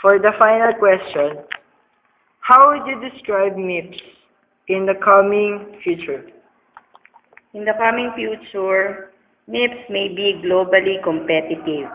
For the final question, how would you describe MIPS in the coming future? In the coming future, MIPS may be globally competitive